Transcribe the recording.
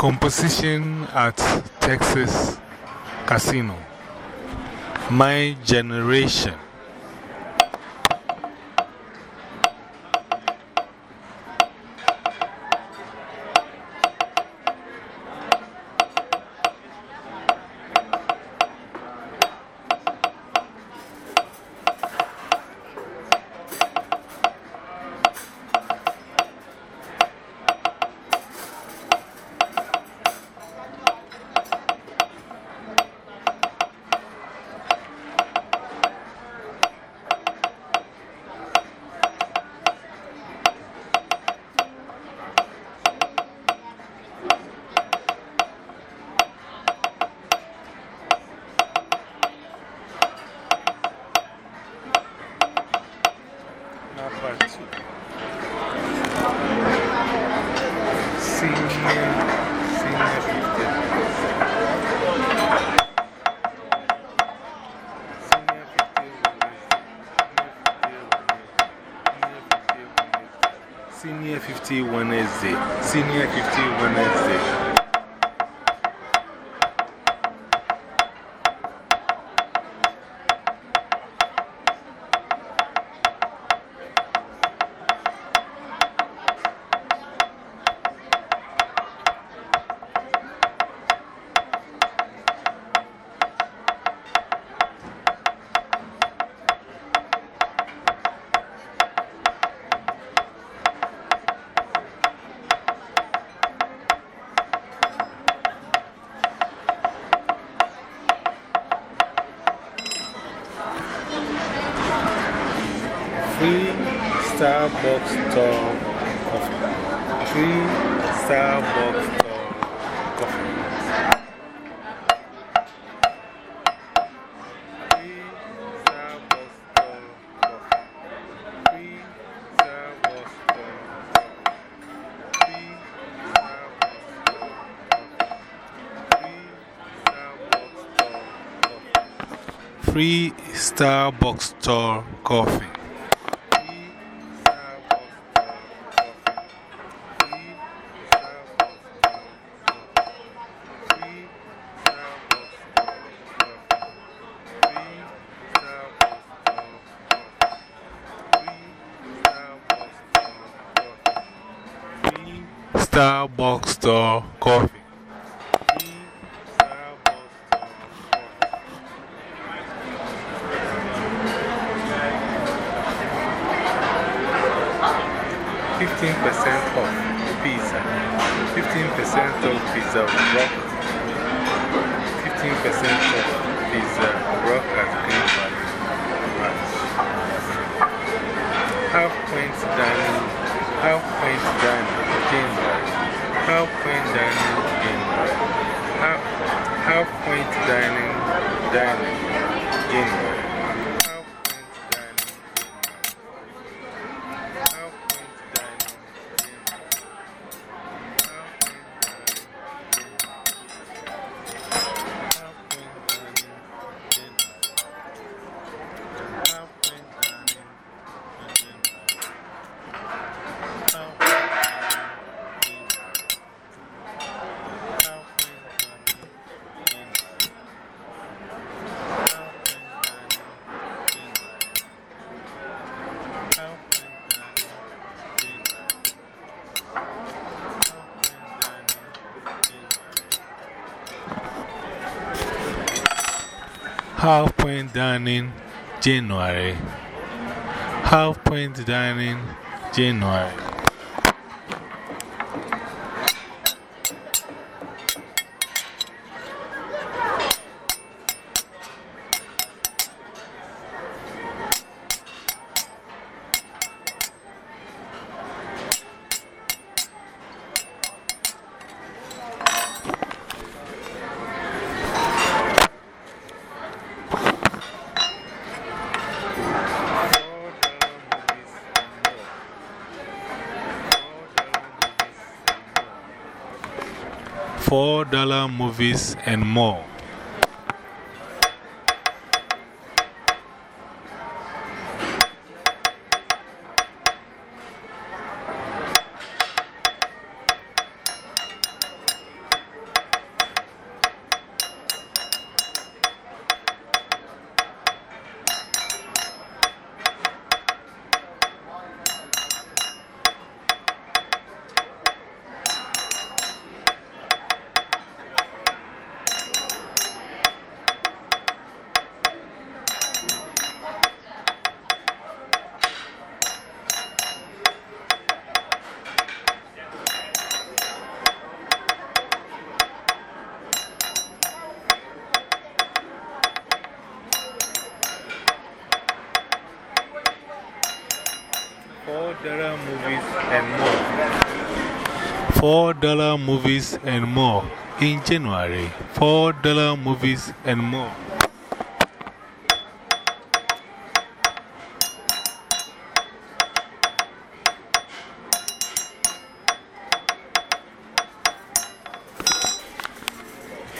Composition at Texas Casino. My Generation. Senior, senior 50. Senior 50 Wednesday. Senior 50 Wednesday. Free Starbucks store coffee. Free Starbucks store coffee. Starbucks store coffee. Free Starbucks store coffee. Starbucks store coffee. Fifteen percent off pizza. Fifteen percent off pizza rock. Fifteen percent off pizza rock at Green Valley Ranch. Half point dining. Half point dining. January. Half point dining. January. Half, half point dining. Dining. January. Half Point Dining, January. Half Point Dining, January. $4 movies and more. $4 movies and more. $4 movies and more in January. $4 movies and more.